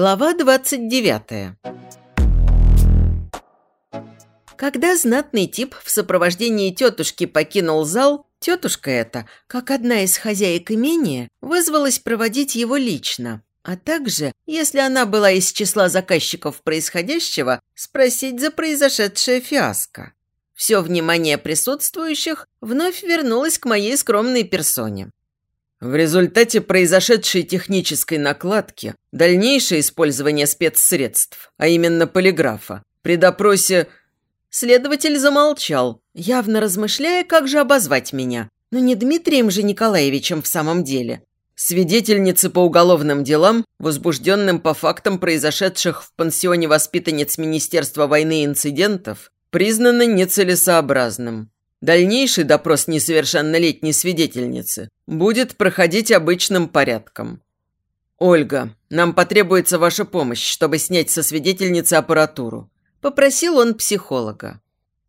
Глава 29 Когда знатный тип в сопровождении тетушки покинул зал, тетушка эта, как одна из хозяек имения, вызвалась проводить его лично, а также, если она была из числа заказчиков происходящего, спросить за произошедшее фиаско. Все внимание присутствующих вновь вернулось к моей скромной персоне. В результате произошедшей технической накладки дальнейшее использование спецсредств, а именно полиграфа, при допросе следователь замолчал, явно размышляя, как же обозвать меня. Но не Дмитрием же Николаевичем в самом деле. Свидетельницы по уголовным делам, возбужденным по фактам произошедших в пансионе воспитанниц Министерства войны инцидентов, признано нецелесообразным. Дальнейший допрос несовершеннолетней свидетельницы будет проходить обычным порядком. «Ольга, нам потребуется ваша помощь, чтобы снять со свидетельницы аппаратуру», – попросил он психолога.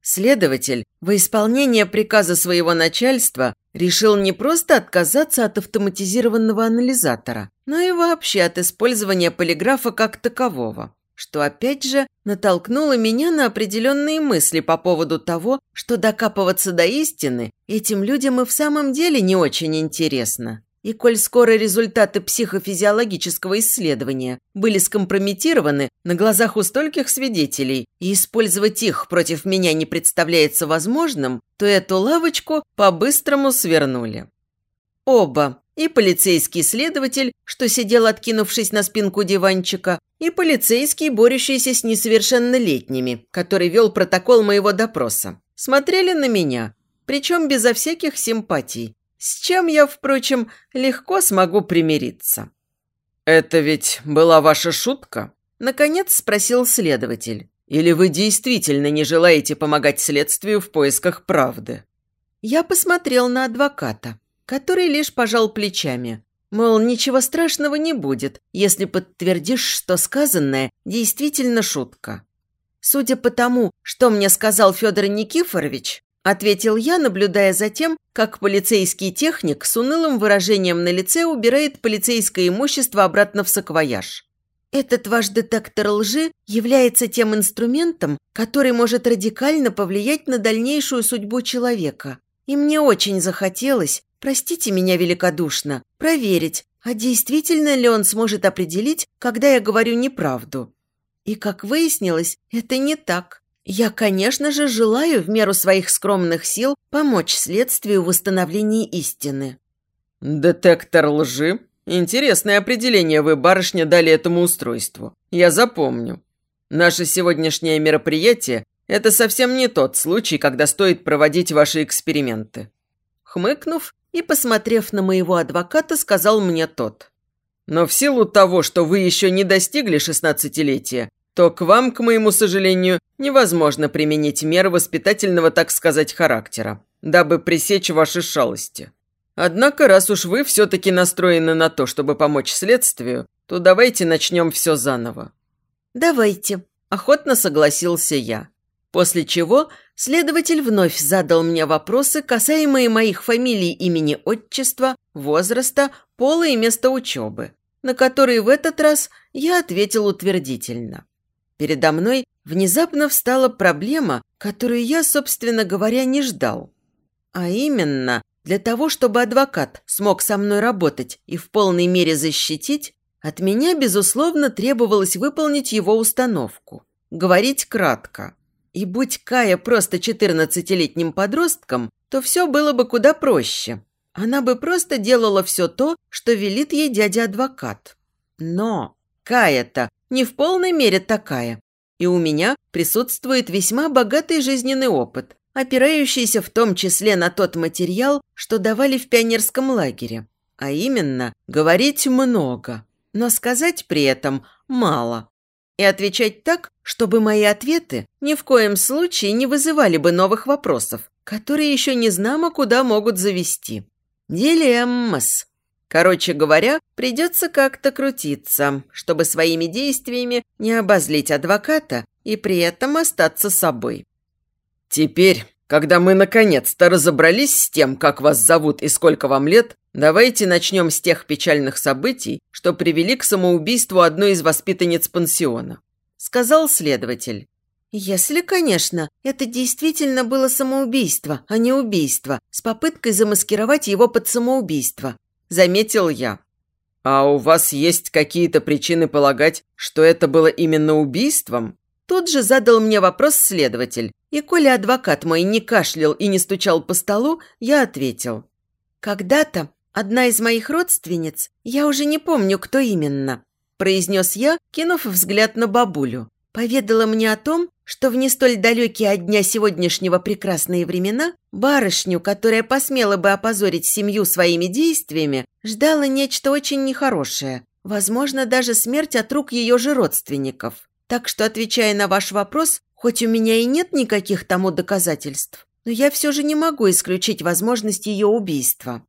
Следователь, во исполнение приказа своего начальства, решил не просто отказаться от автоматизированного анализатора, но и вообще от использования полиграфа как такового что опять же натолкнуло меня на определенные мысли по поводу того, что докапываться до истины этим людям и в самом деле не очень интересно. И коль скоро результаты психофизиологического исследования были скомпрометированы на глазах у стольких свидетелей, и использовать их против меня не представляется возможным, то эту лавочку по-быстрому свернули. Оба, и полицейский следователь, что сидел, откинувшись на спинку диванчика, и полицейский, борющийся с несовершеннолетними, который вел протокол моего допроса, смотрели на меня, причем безо всяких симпатий, с чем я, впрочем, легко смогу примириться. «Это ведь была ваша шутка?» – наконец спросил следователь. «Или вы действительно не желаете помогать следствию в поисках правды?» Я посмотрел на адвоката который лишь пожал плечами. Мол, ничего страшного не будет, если подтвердишь, что сказанное действительно шутка. Судя по тому, что мне сказал Федор Никифорович, ответил я, наблюдая за тем, как полицейский техник с унылым выражением на лице убирает полицейское имущество обратно в саквояж. Этот ваш детектор лжи является тем инструментом, который может радикально повлиять на дальнейшую судьбу человека. И мне очень захотелось, простите меня великодушно, проверить, а действительно ли он сможет определить, когда я говорю неправду. И, как выяснилось, это не так. Я, конечно же, желаю в меру своих скромных сил помочь следствию в восстановлении истины. «Детектор лжи? Интересное определение вы, барышня, дали этому устройству. Я запомню. Наше сегодняшнее мероприятие – это совсем не тот случай, когда стоит проводить ваши эксперименты». Хмыкнув, и, посмотрев на моего адвоката, сказал мне тот. «Но в силу того, что вы еще не достигли шестнадцатилетия, то к вам, к моему сожалению, невозможно применить меры воспитательного, так сказать, характера, дабы пресечь ваши шалости. Однако, раз уж вы все-таки настроены на то, чтобы помочь следствию, то давайте начнем все заново». «Давайте», – охотно согласился я. После чего следователь вновь задал мне вопросы, касаемые моих фамилий, имени, отчества, возраста, пола и места учебы, на которые в этот раз я ответил утвердительно. Передо мной внезапно встала проблема, которую я, собственно говоря, не ждал. А именно, для того, чтобы адвокат смог со мной работать и в полной мере защитить, от меня, безусловно, требовалось выполнить его установку. Говорить кратко – и будь Кая просто четырнадцатилетним подростком, то все было бы куда проще. Она бы просто делала все то, что велит ей дядя-адвокат. Но Кая-то не в полной мере такая. И у меня присутствует весьма богатый жизненный опыт, опирающийся в том числе на тот материал, что давали в пионерском лагере. А именно, говорить много, но сказать при этом мало и отвечать так, чтобы мои ответы ни в коем случае не вызывали бы новых вопросов, которые еще не знамо куда могут завести. Дилеммас. Короче говоря, придется как-то крутиться, чтобы своими действиями не обозлить адвоката и при этом остаться собой. Теперь, когда мы наконец-то разобрались с тем, как вас зовут и сколько вам лет, давайте начнем с тех печальных событий, что привели к самоубийству одной из воспитанниц пансиона», – сказал следователь. Если, конечно, это действительно было самоубийство, а не убийство, с попыткой замаскировать его под самоубийство, заметил я. А у вас есть какие-то причины полагать, что это было именно убийством? Тут же задал мне вопрос следователь, и коли адвокат мой не кашлял и не стучал по столу, я ответил. Когда-то одна из моих родственниц, я уже не помню, кто именно, произнес я, кинув взгляд на бабулю поведала мне о том, что в не столь далекие от дня сегодняшнего прекрасные времена барышню, которая посмела бы опозорить семью своими действиями, ждало нечто очень нехорошее, возможно, даже смерть от рук ее же родственников. Так что, отвечая на ваш вопрос, хоть у меня и нет никаких тому доказательств, но я все же не могу исключить возможность ее убийства.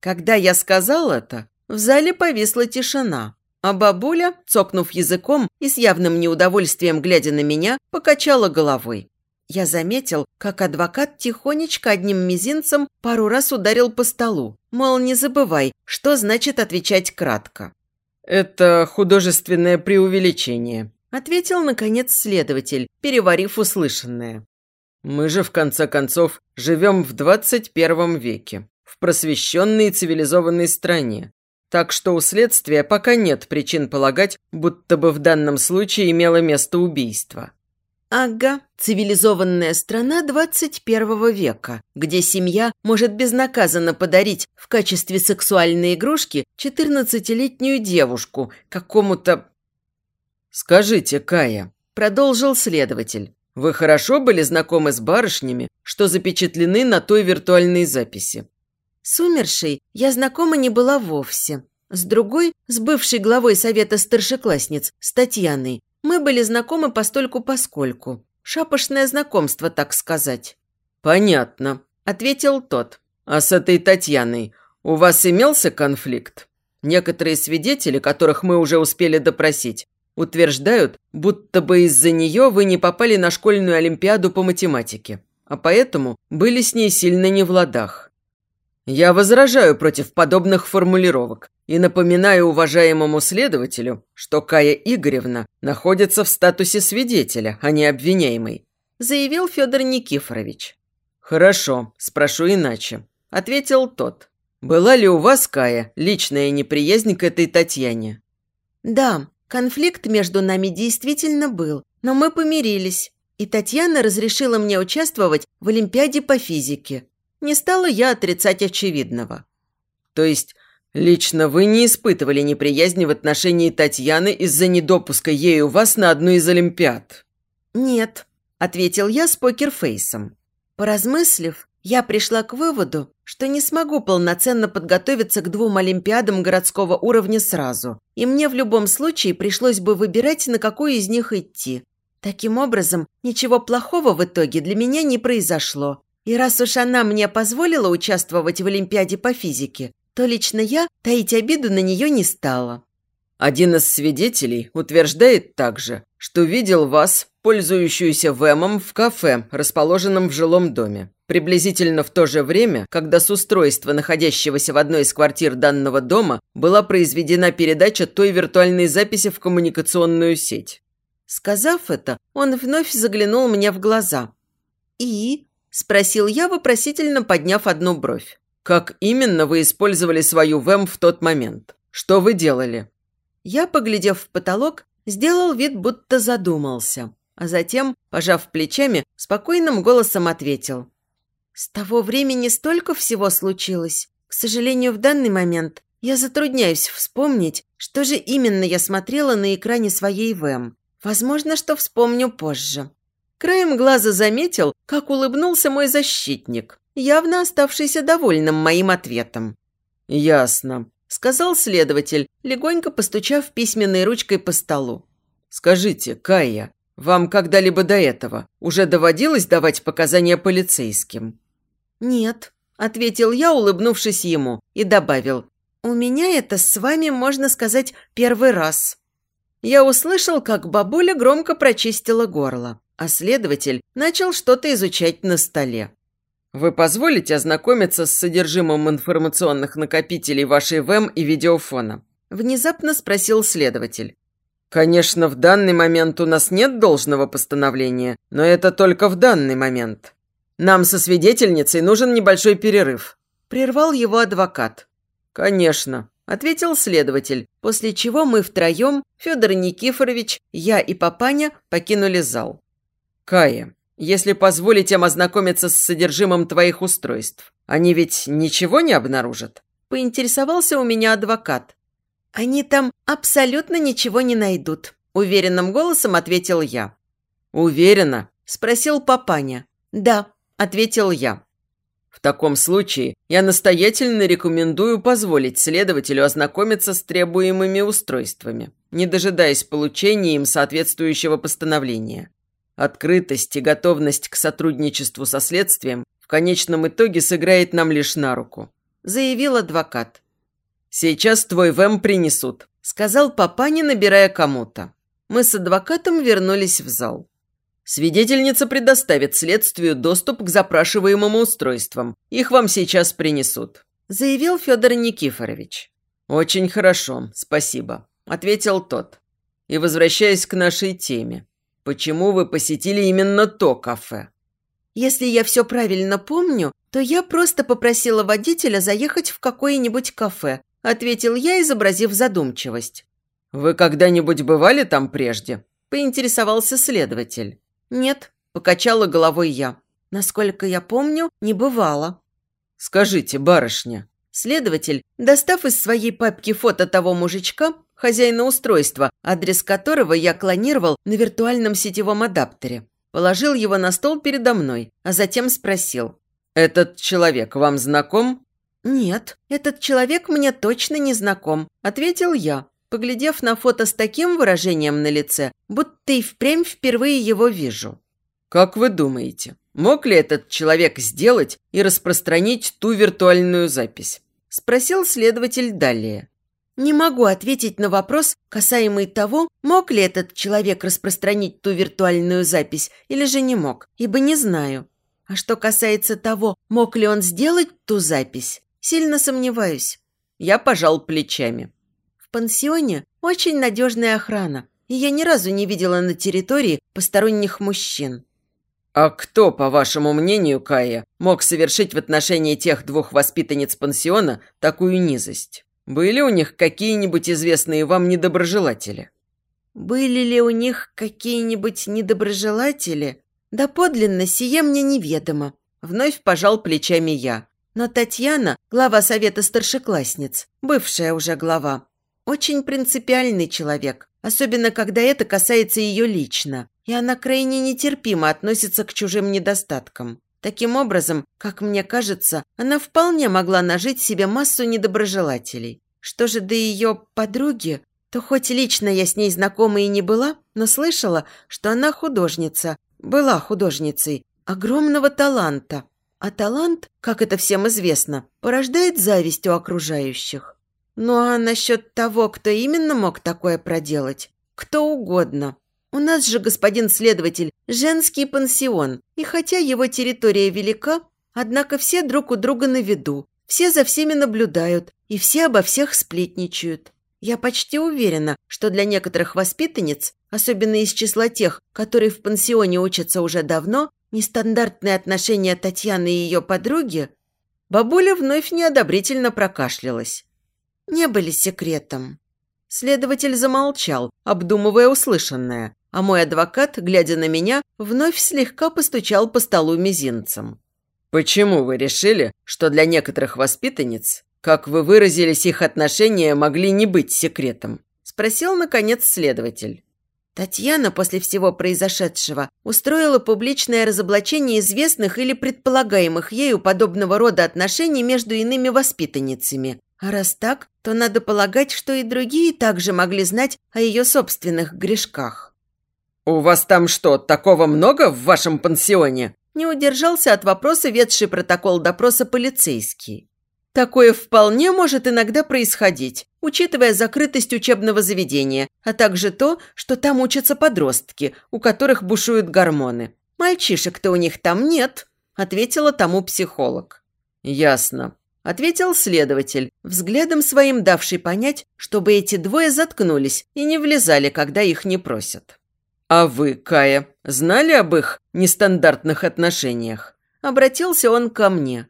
Когда я сказал это, в зале повисла тишина. А бабуля, цокнув языком и с явным неудовольствием глядя на меня, покачала головой. Я заметил, как адвокат тихонечко одним мизинцем пару раз ударил по столу. Мол, не забывай, что значит отвечать кратко. «Это художественное преувеличение», – ответил, наконец, следователь, переварив услышанное. «Мы же, в конце концов, живем в 21 веке, в просвещенной и цивилизованной стране, так что у следствия пока нет причин полагать, будто бы в данном случае имело место убийство. Ага, цивилизованная страна 21 века, где семья может безнаказанно подарить в качестве сексуальной игрушки 14-летнюю девушку какому-то... «Скажите, Кая», – продолжил следователь, «вы хорошо были знакомы с барышнями, что запечатлены на той виртуальной записи?» С умершей я знакома не была вовсе. С другой, с бывшей главой совета старшеклассниц, с Татьяной, мы были знакомы постольку-поскольку. Шапошное знакомство, так сказать. «Понятно», – ответил тот. «А с этой Татьяной у вас имелся конфликт? Некоторые свидетели, которых мы уже успели допросить, утверждают, будто бы из-за нее вы не попали на школьную олимпиаду по математике, а поэтому были с ней сильно не в ладах. Я возражаю против подобных формулировок и напоминаю уважаемому следователю, что Кая Игоревна находится в статусе свидетеля, а не обвиняемой», заявил Федор Никифорович. «Хорошо, спрошу иначе», – ответил тот. «Была ли у вас, Кая, личная неприязнь к этой Татьяне?» «Да, конфликт между нами действительно был, но мы помирились, и Татьяна разрешила мне участвовать в Олимпиаде по физике. Не стала я отрицать очевидного. То есть, лично вы не испытывали неприязни в отношении Татьяны из-за недопуска ею вас на одну из Олимпиад? Нет, ответил я с покерфейсом. Поразмыслив, я пришла к выводу, что не смогу полноценно подготовиться к двум Олимпиадам городского уровня сразу, и мне в любом случае пришлось бы выбирать, на какую из них идти. Таким образом, ничего плохого в итоге для меня не произошло, и раз уж она мне позволила участвовать в Олимпиаде по физике, то лично я таить обиду на нее не стала. Один из свидетелей утверждает также, что видел вас, пользующуюся ВЭМом, в кафе, расположенном в жилом доме. Приблизительно в то же время, когда с устройства, находящегося в одной из квартир данного дома, была произведена передача той виртуальной записи в коммуникационную сеть. Сказав это, он вновь заглянул мне в глаза. «И?» Спросил я, вопросительно подняв одну бровь. «Как именно вы использовали свою ВЭМ в тот момент? Что вы делали?» Я, поглядев в потолок, сделал вид, будто задумался, а затем, пожав плечами, спокойным голосом ответил. «С того времени столько всего случилось. К сожалению, в данный момент я затрудняюсь вспомнить, что же именно я смотрела на экране своей ВЭМ. Возможно, что вспомню позже». Краем глаза заметил, как улыбнулся мой защитник, явно оставшийся довольным моим ответом. «Ясно», – сказал следователь, легонько постучав письменной ручкой по столу. «Скажите, Кая, вам когда-либо до этого уже доводилось давать показания полицейским?» «Нет», – ответил я, улыбнувшись ему, и добавил. «У меня это с вами, можно сказать, первый раз». Я услышал, как бабуля громко прочистила горло а следователь начал что-то изучать на столе. Вы позволите ознакомиться с содержимым информационных накопителей вашей ВЭМ и видеофона? Внезапно спросил следователь. Конечно, в данный момент у нас нет должного постановления, но это только в данный момент. Нам со свидетельницей нужен небольшой перерыв. Прервал его адвокат. Конечно, ответил следователь, после чего мы втроем, Федор Никифорович, я и Папаня, покинули зал. Кая, если позволить им ознакомиться с содержимым твоих устройств. Они ведь ничего не обнаружат?» Поинтересовался у меня адвокат. «Они там абсолютно ничего не найдут», – уверенным голосом ответил я. «Уверена?» – спросил папаня. «Да», – ответил я. В таком случае я настоятельно рекомендую позволить следователю ознакомиться с требуемыми устройствами, не дожидаясь получения им соответствующего постановления. Открытость и готовность к сотрудничеству со следствием в конечном итоге сыграет нам лишь на руку», – заявил адвокат. «Сейчас твой ВЭМ принесут», – сказал папаня, набирая кому-то. Мы с адвокатом вернулись в зал. Свидетельница предоставит следствию доступ к запрашиваемым устройствам. Их вам сейчас принесут», – заявил Федор Никифорович. «Очень хорошо, спасибо», – ответил тот. И возвращаясь к нашей теме. Почему вы посетили именно то кафе? Если я все правильно помню, то я просто попросила водителя заехать в какое-нибудь кафе, ответил я, изобразив задумчивость. Вы когда-нибудь бывали там прежде? Поинтересовался следователь. Нет, покачала головой я. Насколько я помню, не бывало. Скажите, барышня. Следователь, достав из своей папки фото того мужичка, хозяина устройства, адрес которого я клонировал на виртуальном сетевом адаптере. Положил его на стол передо мной, а затем спросил. «Этот человек вам знаком?» «Нет, этот человек мне точно не знаком», – ответил я, поглядев на фото с таким выражением на лице, будто и впрямь впервые его вижу. «Как вы думаете, мог ли этот человек сделать и распространить ту виртуальную запись?» – спросил следователь далее. Не могу ответить на вопрос, касаемый того, мог ли этот человек распространить ту виртуальную запись или же не мог, ибо не знаю. А что касается того, мог ли он сделать ту запись, сильно сомневаюсь. Я пожал плечами. Пансионе очень надежная охрана, и я ни разу не видела на территории посторонних мужчин. «А кто, по вашему мнению, Кая, мог совершить в отношении тех двух воспитанниц пансиона такую низость?» Были у них какие-нибудь известные вам недоброжелатели? Были ли у них какие-нибудь недоброжелатели? Да подлинно сие мне неведомо. Вновь пожал плечами я. Но Татьяна, глава совета старшеклассниц, бывшая уже глава, очень принципиальный человек, особенно когда это касается ее лично, и она крайне нетерпимо относится к чужим недостаткам. Таким образом, как мне кажется, она вполне могла нажить себе массу недоброжелателей. Что же до ее подруги, то хоть лично я с ней знакома и не была, но слышала, что она художница, была художницей, огромного таланта. А талант, как это всем известно, порождает зависть у окружающих. Ну а насчет того, кто именно мог такое проделать, кто угодно. У нас же, господин следователь, женский пансион, и хотя его территория велика, однако все друг у друга на виду, все за всеми наблюдают, и все обо всех сплетничают. Я почти уверена, что для некоторых воспитанниц, особенно из числа тех, которые в пансионе учатся уже давно, нестандартные отношения Татьяны и ее подруги, бабуля вновь неодобрительно прокашлялась. Не были секретом. Следователь замолчал, обдумывая услышанное, а мой адвокат, глядя на меня, вновь слегка постучал по столу мизинцем. «Почему вы решили, что для некоторых воспитанниц, как вы выразились, их отношения могли не быть секретом?» – спросил, наконец, следователь. Татьяна после всего произошедшего устроила публичное разоблачение известных или предполагаемых ею подобного рода отношений между иными воспитанницами. А раз так, то надо полагать, что и другие также могли знать о ее собственных грешках. «У вас там что, такого много в вашем пансионе?» Не удержался от вопроса ведший протокол допроса полицейский. Такое вполне может иногда происходить, учитывая закрытость учебного заведения, а также то, что там учатся подростки, у которых бушуют гормоны. Мальчишек-то у них там нет, ответила тому психолог. «Ясно», – ответил следователь, взглядом своим давший понять, чтобы эти двое заткнулись и не влезали, когда их не просят. «А вы, Кая, знали об их нестандартных отношениях?» Обратился он ко мне.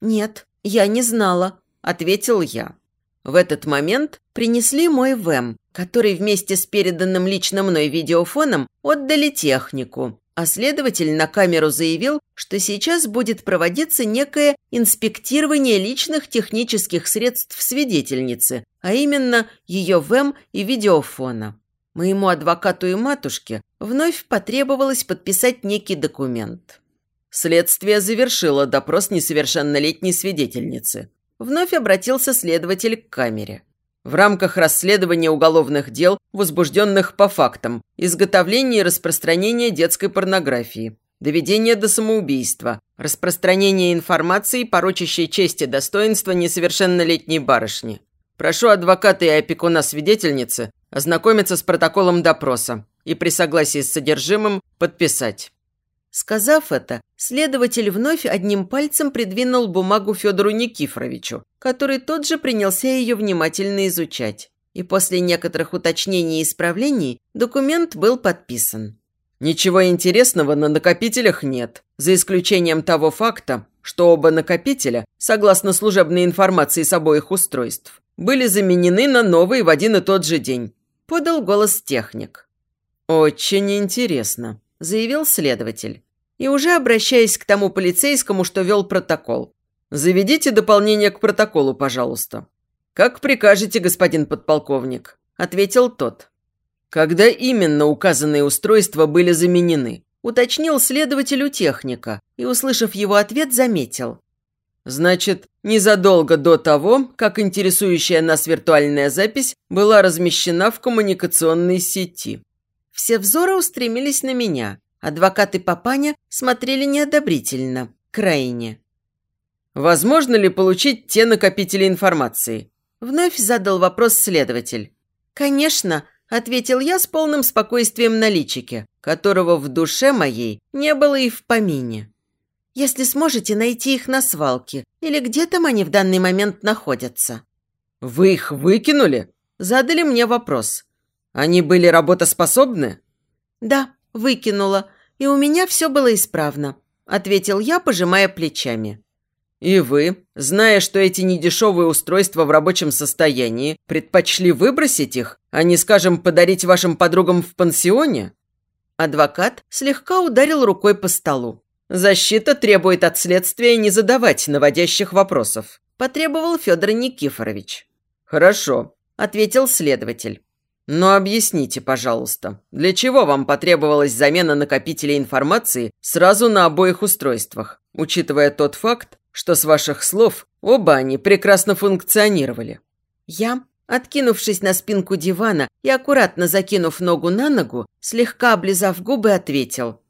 «Нет, я не знала», – ответил я. В этот момент принесли мой ВЭМ, который вместе с переданным лично мной видеофоном отдали технику, а следователь на камеру заявил, что сейчас будет проводиться некое инспектирование личных технических средств свидетельницы, а именно ее ВЭМ и видеофона. Моему адвокату и матушке вновь потребовалось подписать некий документ. Следствие завершило допрос несовершеннолетней свидетельницы. Вновь обратился следователь к камере. В рамках расследования уголовных дел, возбужденных по фактам изготовления и распространения детской порнографии, доведения до самоубийства, распространения информации, порочащей честь и достоинство несовершеннолетней барышни. Прошу адвоката и опекуна свидетельницы ознакомиться с протоколом допроса и при согласии с содержимым подписать. Сказав это, следователь вновь одним пальцем придвинул бумагу Федору Никифоровичу, который тот же принялся ее внимательно изучать. И после некоторых уточнений и исправлений документ был подписан. Ничего интересного на накопителях нет, за исключением того факта, что оба накопителя, согласно служебной информации с обоих устройств, были заменены на новые в один и тот же день, подал голос техник. «Очень интересно», заявил следователь. И уже обращаясь к тому полицейскому, что вел протокол. «Заведите дополнение к протоколу, пожалуйста». «Как прикажете, господин подполковник», – ответил тот. «Когда именно указанные устройства были заменены?» – уточнил следователь у техника и, услышав его ответ, заметил. «Значит, незадолго до того, как интересующая нас виртуальная запись была размещена в коммуникационной сети». Все взоры устремились на меня. Адвокаты Папаня смотрели неодобрительно, крайне. «Возможно ли получить те накопители информации?» Вновь задал вопрос следователь. «Конечно», – ответил я с полным спокойствием на личике, которого в душе моей не было и в помине. «Если сможете найти их на свалке, или где там они в данный момент находятся». «Вы их выкинули?» – задали мне вопрос. Они были работоспособны? Да, выкинула. И у меня все было исправно, ответил я, пожимая плечами. И вы, зная, что эти недешевые устройства в рабочем состоянии, предпочли выбросить их, а не, скажем, подарить вашим подругам в пансионе? Адвокат слегка ударил рукой по столу. Защита требует от следствия не задавать наводящих вопросов, потребовал Федор Никифорович. Хорошо, ответил следователь. Но объясните, пожалуйста, для чего вам потребовалась замена накопителей информации сразу на обоих устройствах, учитывая тот факт, что с ваших слов оба они прекрасно функционировали? Я, откинувшись на спинку дивана и аккуратно закинув ногу на ногу, слегка облизав губы, ответил.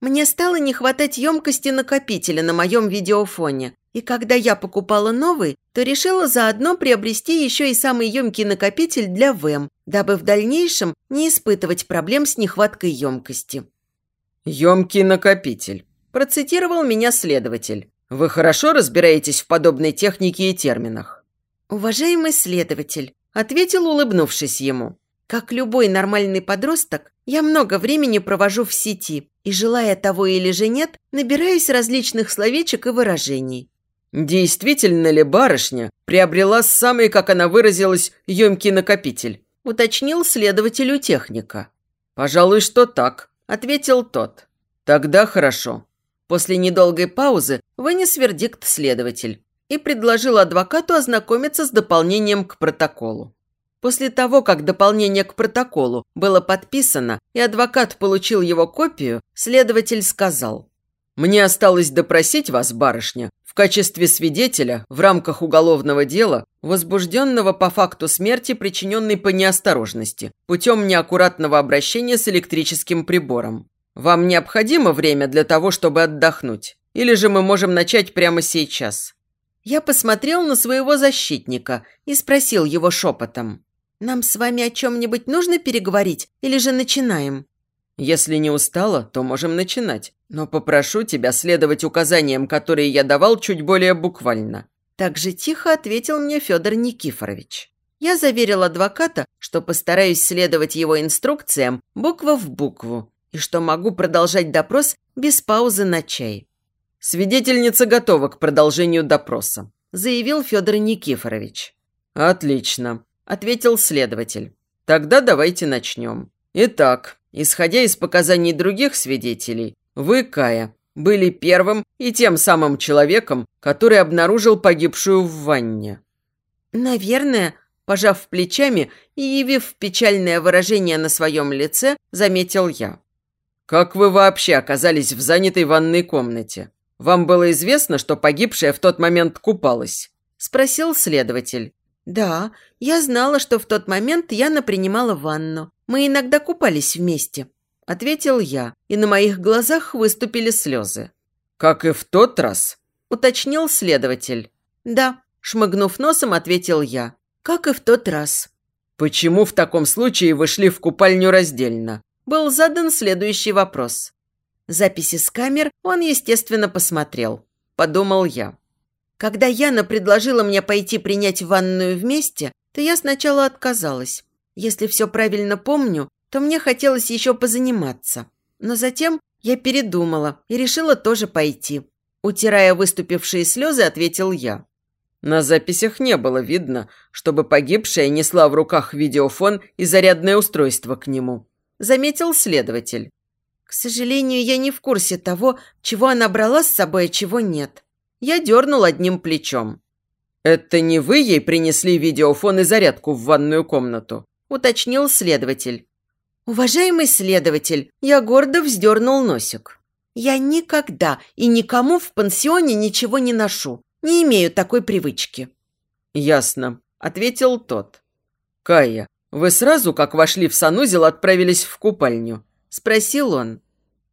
Мне стало не хватать емкости накопителя на моем видеофоне, и когда я покупала новый, то решила заодно приобрести еще и самый емкий накопитель для ВЭМ, дабы в дальнейшем не испытывать проблем с нехваткой емкости. «Емкий накопитель», – процитировал меня следователь. «Вы хорошо разбираетесь в подобной технике и терминах?» «Уважаемый следователь», – ответил, улыбнувшись ему. «Как любой нормальный подросток, я много времени провожу в сети и, желая того или же нет, набираюсь различных словечек и выражений. «Действительно ли барышня приобрела самый, как она выразилась, емкий накопитель?» – уточнил следователю техника. «Пожалуй, что так», – ответил тот. «Тогда хорошо». После недолгой паузы вынес вердикт следователь и предложил адвокату ознакомиться с дополнением к протоколу. После того, как дополнение к протоколу было подписано и адвокат получил его копию, следователь сказал. «Мне осталось допросить вас, барышня, качестве свидетеля в рамках уголовного дела, возбужденного по факту смерти, причиненной по неосторожности, путем неаккуратного обращения с электрическим прибором. Вам необходимо время для того, чтобы отдохнуть? Или же мы можем начать прямо сейчас?» Я посмотрел на своего защитника и спросил его шепотом. «Нам с вами о чем-нибудь нужно переговорить или же начинаем?» Если не устала, то можем начинать. Но попрошу тебя следовать указаниям, которые я давал чуть более буквально». Так же тихо ответил мне Федор Никифорович. Я заверил адвоката, что постараюсь следовать его инструкциям буква в букву и что могу продолжать допрос без паузы на чай. «Свидетельница готова к продолжению допроса», – заявил Федор Никифорович. «Отлично», – ответил следователь. «Тогда давайте начнем. Итак, исходя из показаний других свидетелей, вы, Кая, были первым и тем самым человеком, который обнаружил погибшую в ванне». «Наверное», пожав плечами и явив печальное выражение на своем лице, заметил я. «Как вы вообще оказались в занятой ванной комнате? Вам было известно, что погибшая в тот момент купалась?» – спросил следователь. «Да, я знала, что в тот момент Яна принимала ванну. Мы иногда купались вместе», – ответил я, и на моих глазах выступили слезы. «Как и в тот раз?» – уточнил следователь. «Да», – шмыгнув носом, ответил я. «Как и в тот раз». «Почему в таком случае вы шли в купальню раздельно?» был задан следующий вопрос. Записи с камер он, естественно, посмотрел. Подумал я. Когда Яна предложила мне пойти принять ванную вместе, то я сначала отказалась. Если все правильно помню, то мне хотелось еще позаниматься. Но затем я передумала и решила тоже пойти. Утирая выступившие слезы, ответил я. На записях не было видно, чтобы погибшая несла в руках видеофон и зарядное устройство к нему заметил следователь. К сожалению, я не в курсе того, чего она брала с собой, а чего нет. Я дернул одним плечом. «Это не вы ей принесли видеофон и зарядку в ванную комнату?» – уточнил следователь. «Уважаемый следователь, я гордо вздернул носик. Я никогда и никому в пансионе ничего не ношу. Не имею такой привычки». «Ясно», – ответил тот. «Кая, «Вы сразу, как вошли в санузел, отправились в купальню?» – спросил он.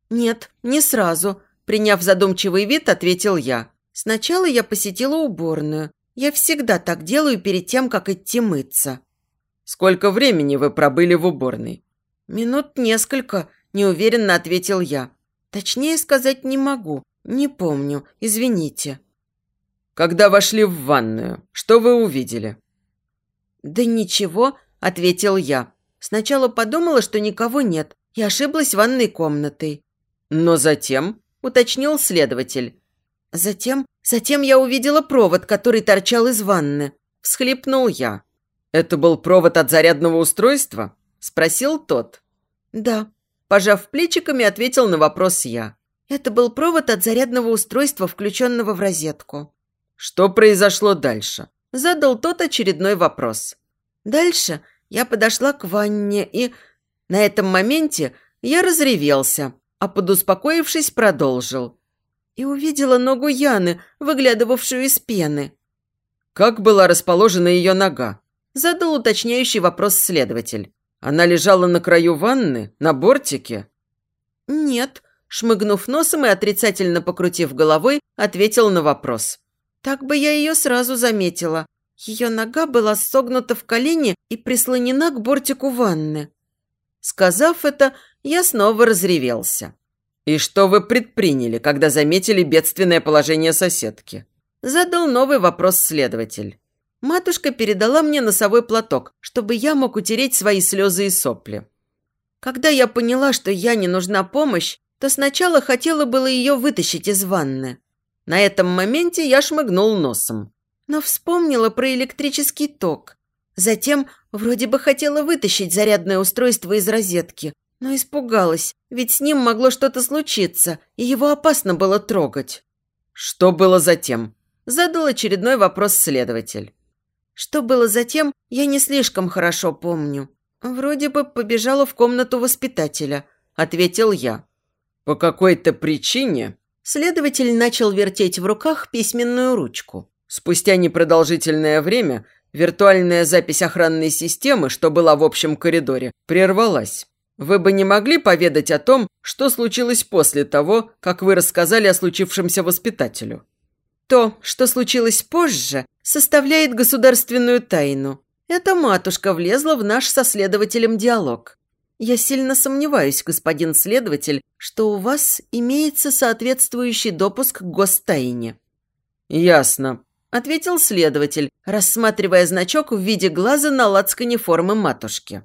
«Нет, не сразу», – приняв задумчивый вид, ответил я. «Сначала я посетила уборную. Я всегда так делаю перед тем, как идти мыться». «Сколько времени вы пробыли в уборной?» «Минут несколько», – неуверенно ответил я. «Точнее сказать не могу. Не помню. Извините». «Когда вошли в ванную, что вы увидели?» «Да ничего ответил я. Сначала подумала, что никого нет, и ошиблась ванной комнатой. Но затем, уточнил следователь. Затем, затем я увидела провод, который торчал из ванны. Всхлипнул я. Это был провод от зарядного устройства? Спросил тот. Да. Пожав плечиками, ответил на вопрос я. Это был провод от зарядного устройства, включенного в розетку. Что произошло дальше? Задал тот очередной вопрос. Дальше я подошла к ванне и... На этом моменте я разревелся, а подуспокоившись, продолжил. И увидела ногу Яны, выглядывавшую из пены. «Как была расположена ее нога?» Задал уточняющий вопрос следователь. «Она лежала на краю ванны, на бортике?» «Нет», шмыгнув носом и отрицательно покрутив головой, ответил на вопрос. «Так бы я ее сразу заметила. Ее нога была согнута в колени и прислонена к бортику ванны. Сказав это, я снова разревелся. «И что вы предприняли, когда заметили бедственное положение соседки?» Задал новый вопрос следователь. Матушка передала мне носовой платок, чтобы я мог утереть свои слезы и сопли. Когда я поняла, что я не нужна помощь, то сначала хотела было ее вытащить из ванны. На этом моменте я шмыгнул носом но вспомнила про электрический ток. Затем вроде бы хотела вытащить зарядное устройство из розетки, но испугалась, ведь с ним могло что-то случиться, и его опасно было трогать. «Что было затем?» – задал очередной вопрос следователь. Что было затем, я не слишком хорошо помню. Вроде бы побежала в комнату воспитателя, ответил я. По какой-то причине следователь начал вертеть в руках письменную ручку. Спустя непродолжительное время виртуальная запись охранной системы, что была в общем коридоре, прервалась. Вы бы не могли поведать о том, что случилось после того, как вы рассказали о случившемся воспитателю? То, что случилось позже, составляет государственную тайну. Эта матушка влезла в наш со следователем диалог. Я сильно сомневаюсь, господин следователь, что у вас имеется соответствующий допуск к гостайне». «Ясно», – ответил следователь, рассматривая значок в виде глаза на лацкане формы матушки.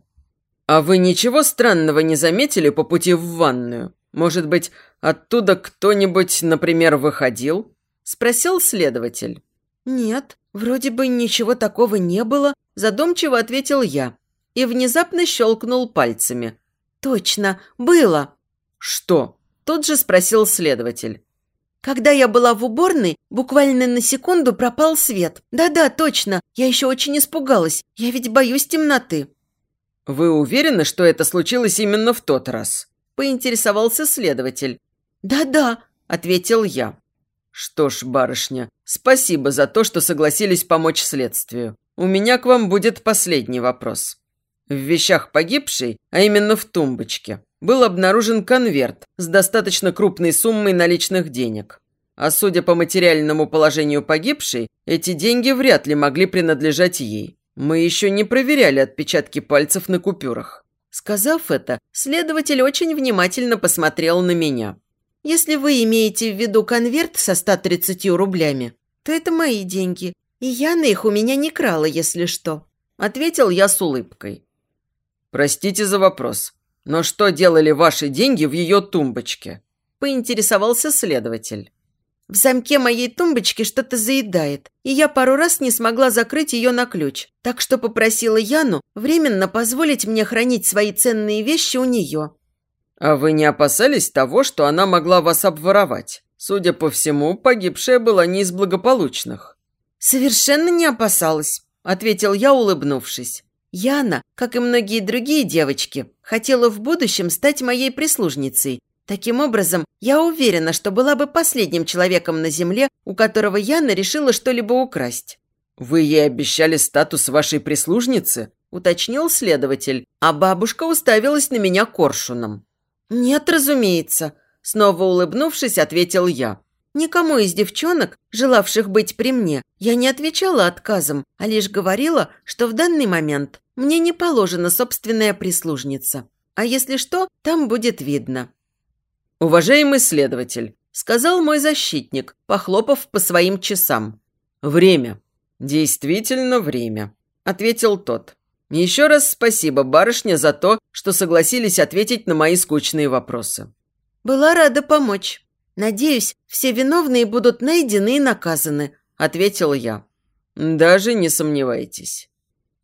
«А вы ничего странного не заметили по пути в ванную? Может быть, оттуда кто-нибудь, например, выходил?» – спросил следователь. «Нет, вроде бы ничего такого не было», – задумчиво ответил я и внезапно щелкнул пальцами. «Точно, было!» «Что?» – тут же спросил следователь. Когда я была в уборной, буквально на секунду пропал свет. Да-да, точно, я еще очень испугалась. Я ведь боюсь темноты. «Вы уверены, что это случилось именно в тот раз?» – поинтересовался следователь. «Да-да», – ответил я. «Что ж, барышня, спасибо за то, что согласились помочь следствию. У меня к вам будет последний вопрос. В вещах погибшей, а именно в тумбочке, был обнаружен конверт с достаточно крупной суммой наличных денег. А судя по материальному положению погибшей, эти деньги вряд ли могли принадлежать ей. Мы еще не проверяли отпечатки пальцев на купюрах. Сказав это, следователь очень внимательно посмотрел на меня. Если вы имеете в виду конверт со 130 рублями, то это мои деньги, и Яна их у меня не крала, если что», – ответил я с улыбкой. «Простите за вопрос, но что делали ваши деньги в ее тумбочке?» – поинтересовался следователь. В замке моей тумбочки что-то заедает, и я пару раз не смогла закрыть ее на ключ, так что попросила Яну временно позволить мне хранить свои ценные вещи у нее. «А вы не опасались того, что она могла вас обворовать? Судя по всему, погибшая была не из благополучных». «Совершенно не опасалась», – ответил я, улыбнувшись. Яна, как и многие другие девочки, хотела в будущем стать моей прислужницей, Таким образом, я уверена, что была бы последним человеком на Земле, у которого Яна решила что-либо украсть. «Вы ей обещали статус вашей прислужницы?» – уточнил следователь, а бабушка уставилась на меня коршуном. «Нет, разумеется», – снова улыбнувшись, ответил я. Никому из девчонок, желавших быть при мне, я не отвечала отказом, а лишь говорила, что в данный момент мне не положена собственная прислужница. А если что, там будет видно. «Уважаемый следователь», – сказал мой защитник, похлопав по своим часам. «Время. Действительно время», – ответил тот. «Еще раз спасибо, барышня, за то, что согласились ответить на мои скучные вопросы». «Была рада помочь. Надеюсь, все виновные будут найдены и наказаны», – ответил я. «Даже не сомневайтесь».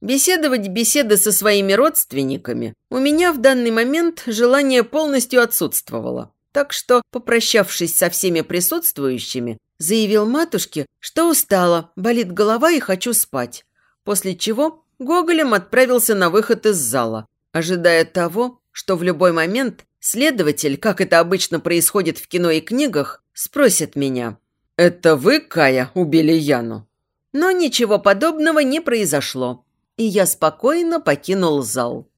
Беседовать беседы со своими родственниками у меня в данный момент желание полностью отсутствовало. Так что, попрощавшись со всеми присутствующими, заявил матушке, что устала, болит голова и хочу спать. После чего Гоголем отправился на выход из зала, ожидая того, что в любой момент следователь, как это обычно происходит в кино и книгах, спросит меня «Это вы, Кая, убили Яну?» Но ничего подобного не произошло, и я спокойно покинул зал.